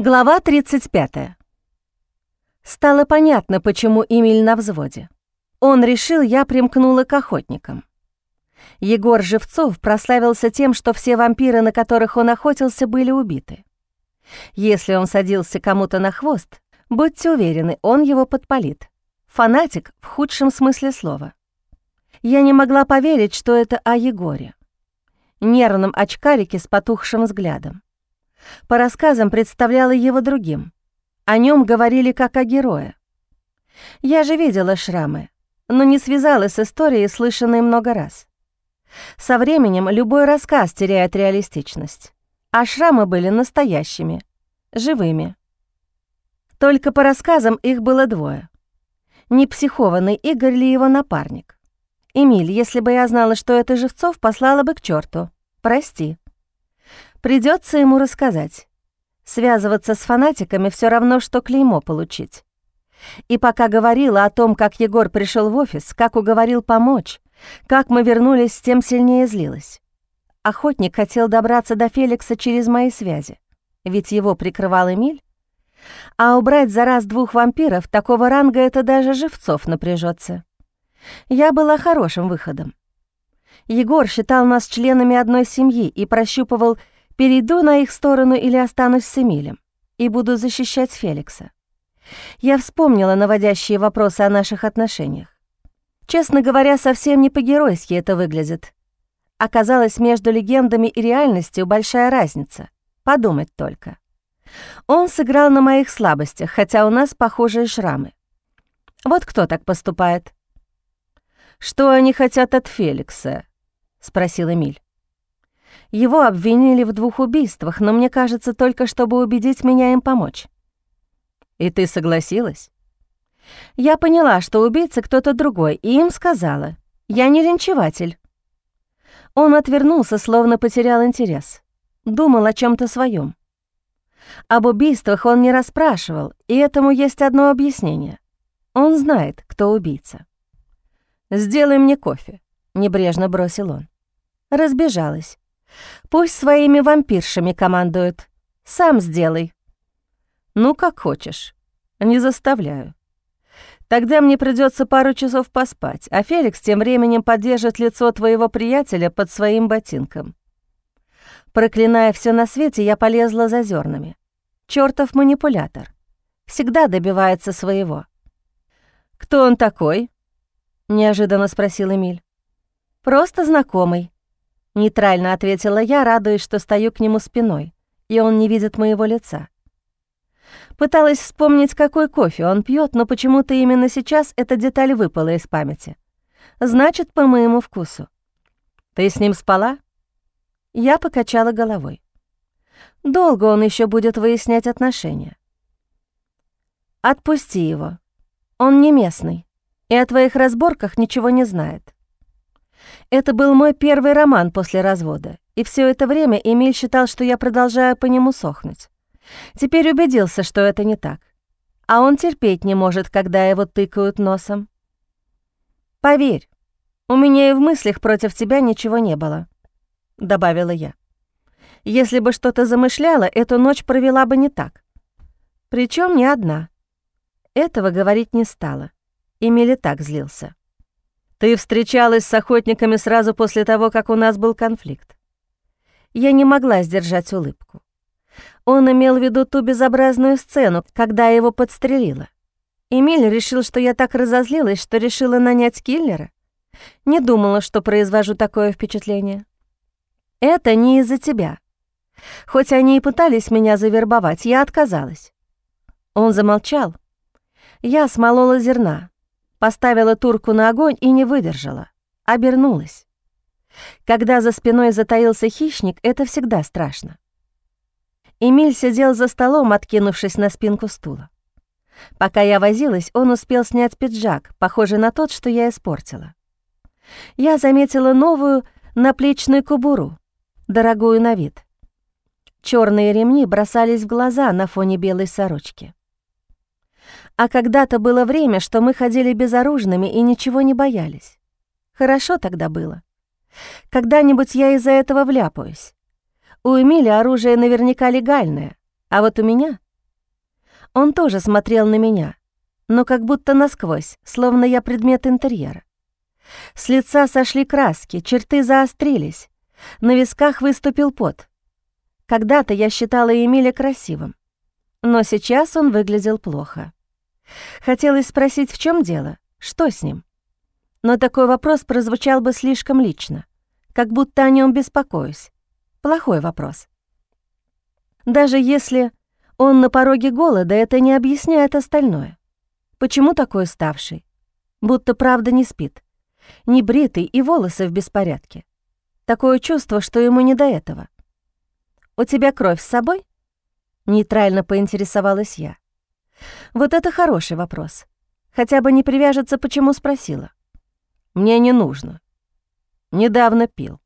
Глава 35. Стало понятно, почему Эмиль на взводе. Он решил, я примкнула к охотникам. Егор Живцов прославился тем, что все вампиры, на которых он охотился, были убиты. Если он садился кому-то на хвост, будьте уверены, он его подпалит. Фанатик в худшем смысле слова. Я не могла поверить, что это о Егоре. Нервном очкарике с потухшим взглядом. По рассказам представляла его другим. О нем говорили как о герое. Я же видела шрамы, но не связала с историей, слышанной много раз. Со временем любой рассказ теряет реалистичность, а шрамы были настоящими, живыми. Только по рассказам их было двое. Не психованный Игорь ли его напарник? Эмиль, если бы я знала, что это Живцов, послала бы к черту. Прости. Придется ему рассказать. Связываться с фанатиками все равно, что клеймо получить. И пока говорила о том, как Егор пришел в офис, как уговорил помочь, как мы вернулись, тем сильнее злилась. Охотник хотел добраться до Феликса через мои связи, ведь его прикрывал Эмиль. А убрать за раз двух вампиров такого ранга это даже Живцов напряжется. Я была хорошим выходом. Егор считал нас членами одной семьи и прощупывал Перейду на их сторону или останусь с Эмилем и буду защищать Феликса. Я вспомнила наводящие вопросы о наших отношениях. Честно говоря, совсем не по-геройски это выглядит. Оказалось, между легендами и реальностью большая разница. Подумать только. Он сыграл на моих слабостях, хотя у нас похожие шрамы. Вот кто так поступает? «Что они хотят от Феликса?» — спросил Эмиль. Его обвинили в двух убийствах, но мне кажется, только чтобы убедить меня им помочь. И ты согласилась? Я поняла, что убийца кто-то другой, и им сказала, я не линчеватель. Он отвернулся, словно потерял интерес. Думал о чем то своем. Об убийствах он не расспрашивал, и этому есть одно объяснение. Он знает, кто убийца. «Сделай мне кофе», — небрежно бросил он. Разбежалась. Пусть своими вампиршами командует. Сам сделай. Ну, как хочешь. Не заставляю. Тогда мне придется пару часов поспать, а Феликс тем временем поддержит лицо твоего приятеля под своим ботинком. Проклиная все на свете, я полезла за зернами. Чёртов манипулятор. Всегда добивается своего. «Кто он такой?» — неожиданно спросил Эмиль. «Просто знакомый», Нейтрально ответила я, радуясь, что стою к нему спиной, и он не видит моего лица. Пыталась вспомнить, какой кофе он пьет, но почему-то именно сейчас эта деталь выпала из памяти. Значит, по моему вкусу. «Ты с ним спала?» Я покачала головой. Долго он еще будет выяснять отношения. «Отпусти его. Он не местный и о твоих разборках ничего не знает. Это был мой первый роман после развода, и все это время Эмиль считал, что я продолжаю по нему сохнуть. Теперь убедился, что это не так. А он терпеть не может, когда его тыкают носом. «Поверь, у меня и в мыслях против тебя ничего не было», — добавила я. «Если бы что-то замышляла, эту ночь провела бы не так. Причем не одна». Этого говорить не стала. Эмиль и так злился. Ты встречалась с охотниками сразу после того, как у нас был конфликт. Я не могла сдержать улыбку. Он имел в виду ту безобразную сцену, когда его подстрелила. Эмиль решил, что я так разозлилась, что решила нанять киллера. Не думала, что произвожу такое впечатление. Это не из-за тебя. Хоть они и пытались меня завербовать, я отказалась. Он замолчал. Я смолола зерна, Поставила турку на огонь и не выдержала. Обернулась. Когда за спиной затаился хищник, это всегда страшно. Эмиль сидел за столом, откинувшись на спинку стула. Пока я возилась, он успел снять пиджак, похожий на тот, что я испортила. Я заметила новую наплечную кобуру, дорогую на вид. Черные ремни бросались в глаза на фоне белой сорочки. А когда-то было время, что мы ходили безоружными и ничего не боялись. Хорошо тогда было. Когда-нибудь я из-за этого вляпаюсь. У Эмили оружие наверняка легальное, а вот у меня Он тоже смотрел на меня, но как будто насквозь, словно я предмет интерьера. С лица сошли краски, черты заострились, на висках выступил пот. Когда-то я считала Эмиля красивым, но сейчас он выглядел плохо. Хотелось спросить, в чем дело, что с ним. Но такой вопрос прозвучал бы слишком лично, как будто о нем беспокоюсь. Плохой вопрос. Даже если он на пороге голода, это не объясняет остальное. Почему такой уставший? Будто правда не спит. Не бритый и волосы в беспорядке. Такое чувство, что ему не до этого. «У тебя кровь с собой?» Нейтрально поинтересовалась я. Вот это хороший вопрос. Хотя бы не привяжется, почему спросила. Мне не нужно. Недавно пил.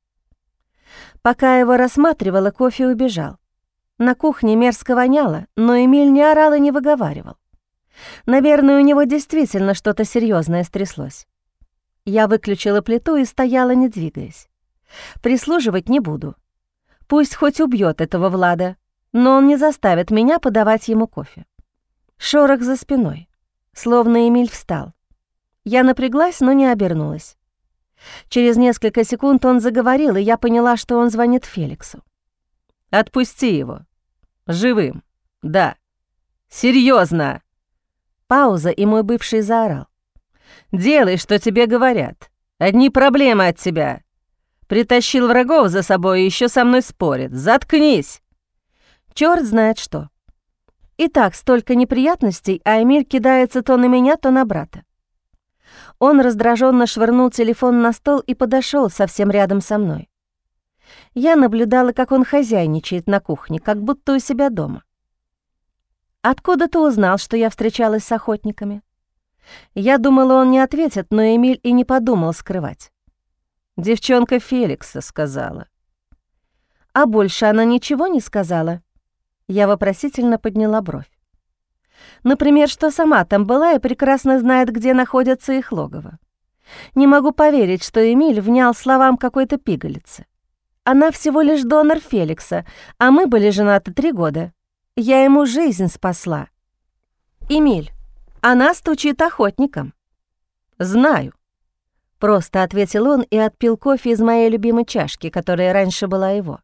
Пока его рассматривала, кофе убежал. На кухне мерзко воняло, но Эмиль не орал и не выговаривал. Наверное, у него действительно что-то серьезное стряслось. Я выключила плиту и стояла, не двигаясь. Прислуживать не буду. Пусть хоть убьет этого Влада, но он не заставит меня подавать ему кофе. Шорох за спиной. Словно Эмиль встал. Я напряглась, но не обернулась. Через несколько секунд он заговорил, и я поняла, что он звонит Феликсу. «Отпусти его. Живым. Да. Серьезно. Пауза, и мой бывший заорал. «Делай, что тебе говорят. Одни проблемы от тебя. Притащил врагов за собой и еще со мной спорит. Заткнись!» Черт знает что. И так столько неприятностей, а Эмиль кидается то на меня, то на брата. Он раздраженно швырнул телефон на стол и подошел совсем рядом со мной. Я наблюдала, как он хозяйничает на кухне, как будто у себя дома. «Откуда ты узнал, что я встречалась с охотниками?» Я думала, он не ответит, но Эмиль и не подумал скрывать. Девчонка Феликса сказала. «А больше она ничего не сказала?» Я вопросительно подняла бровь. Например, что сама там была и прекрасно знает, где находятся их логово. Не могу поверить, что Эмиль внял словам какой-то пигалицы. Она всего лишь донор Феликса, а мы были женаты три года. Я ему жизнь спасла. Эмиль, она стучит охотником. Знаю. Просто ответил он и отпил кофе из моей любимой чашки, которая раньше была его.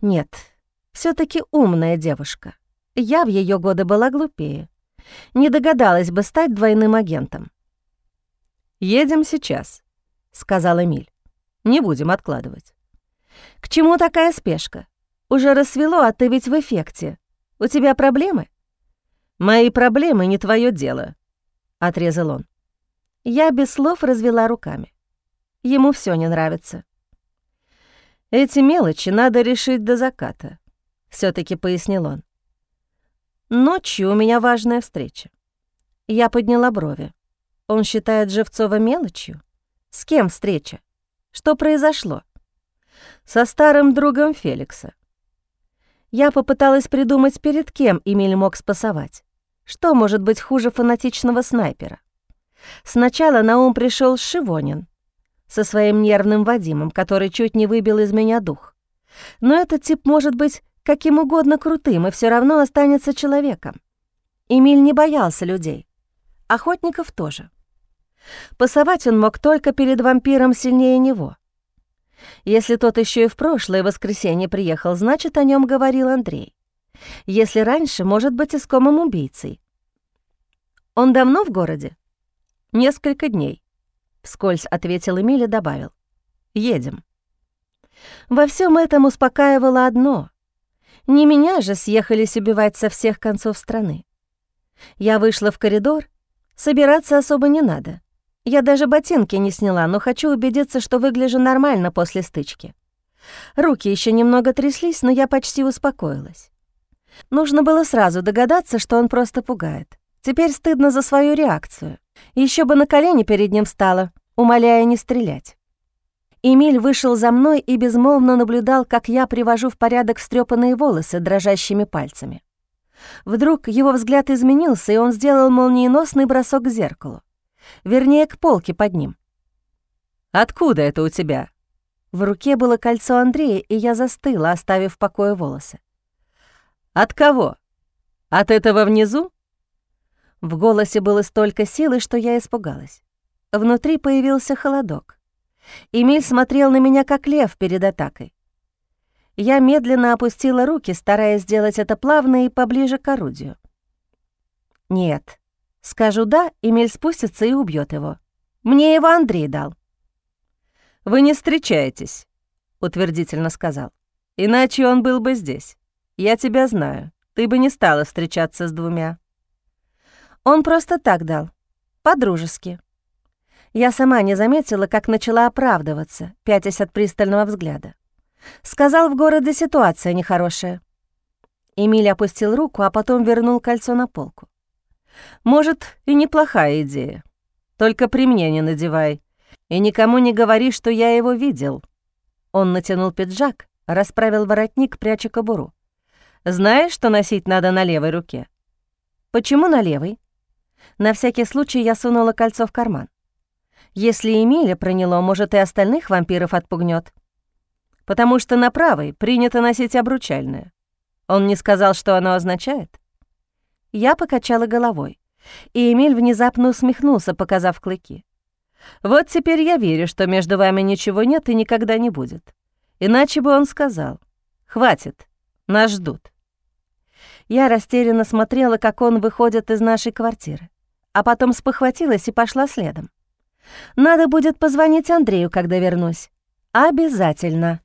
Нет, все таки умная девушка. Я в ее годы была глупее. Не догадалась бы стать двойным агентом. «Едем сейчас», — сказал Эмиль. «Не будем откладывать». «К чему такая спешка? Уже рассвело, а ты ведь в эффекте. У тебя проблемы?» «Мои проблемы не твое дело», — отрезал он. Я без слов развела руками. Ему все не нравится. «Эти мелочи надо решить до заката», — все таки пояснил он. Ночью у меня важная встреча. Я подняла брови. Он считает Живцова мелочью? С кем встреча? Что произошло? Со старым другом Феликса. Я попыталась придумать, перед кем Эмиль мог спасовать. Что может быть хуже фанатичного снайпера? Сначала на ум пришел Шивонин со своим нервным Вадимом, который чуть не выбил из меня дух. Но этот тип может быть каким угодно крутым и все равно останется человеком. Эмиль не боялся людей. Охотников тоже. Пасовать он мог только перед вампиром сильнее него. Если тот еще и в прошлое воскресенье приехал, значит, о нем говорил Андрей. Если раньше, может быть, искомым убийцей. Он давно в городе? Несколько дней. Вскользь ответил Эмиль и добавил. Едем. Во всем этом успокаивало одно. Не меня же съехались убивать со всех концов страны. Я вышла в коридор, собираться особо не надо. Я даже ботинки не сняла, но хочу убедиться, что выгляжу нормально после стычки. Руки еще немного тряслись, но я почти успокоилась. Нужно было сразу догадаться, что он просто пугает. Теперь стыдно за свою реакцию. Еще бы на колени перед ним встала, умоляя не стрелять. Эмиль вышел за мной и безмолвно наблюдал, как я привожу в порядок встрепанные волосы дрожащими пальцами. Вдруг его взгляд изменился, и он сделал молниеносный бросок к зеркалу. Вернее, к полке под ним. «Откуда это у тебя?» В руке было кольцо Андрея, и я застыла, оставив в покое волосы. «От кого?» От этого внизу?» В голосе было столько силы, что я испугалась. Внутри появился холодок. Эмиль смотрел на меня, как лев перед атакой. Я медленно опустила руки, стараясь сделать это плавно и поближе к орудию. «Нет. Скажу «да», Эмиль спустится и убьет его. Мне его Андрей дал». «Вы не встречаетесь», — утвердительно сказал. «Иначе он был бы здесь. Я тебя знаю. Ты бы не стала встречаться с двумя». Он просто так дал. По-дружески. Я сама не заметила, как начала оправдываться, пятясь от пристального взгляда. Сказал, в городе ситуация нехорошая. Эмиль опустил руку, а потом вернул кольцо на полку. «Может, и неплохая идея. Только при мне не надевай. И никому не говори, что я его видел». Он натянул пиджак, расправил воротник, пряча кобуру. «Знаешь, что носить надо на левой руке?» «Почему на левой?» На всякий случай я сунула кольцо в карман. Если Эмиля проняло, может, и остальных вампиров отпугнет. Потому что на правой принято носить обручальное. Он не сказал, что оно означает? Я покачала головой, и Эмиль внезапно усмехнулся, показав клыки. «Вот теперь я верю, что между вами ничего нет и никогда не будет. Иначе бы он сказал. Хватит, нас ждут». Я растерянно смотрела, как он выходит из нашей квартиры, а потом спохватилась и пошла следом. Надо будет позвонить Андрею, когда вернусь. Обязательно.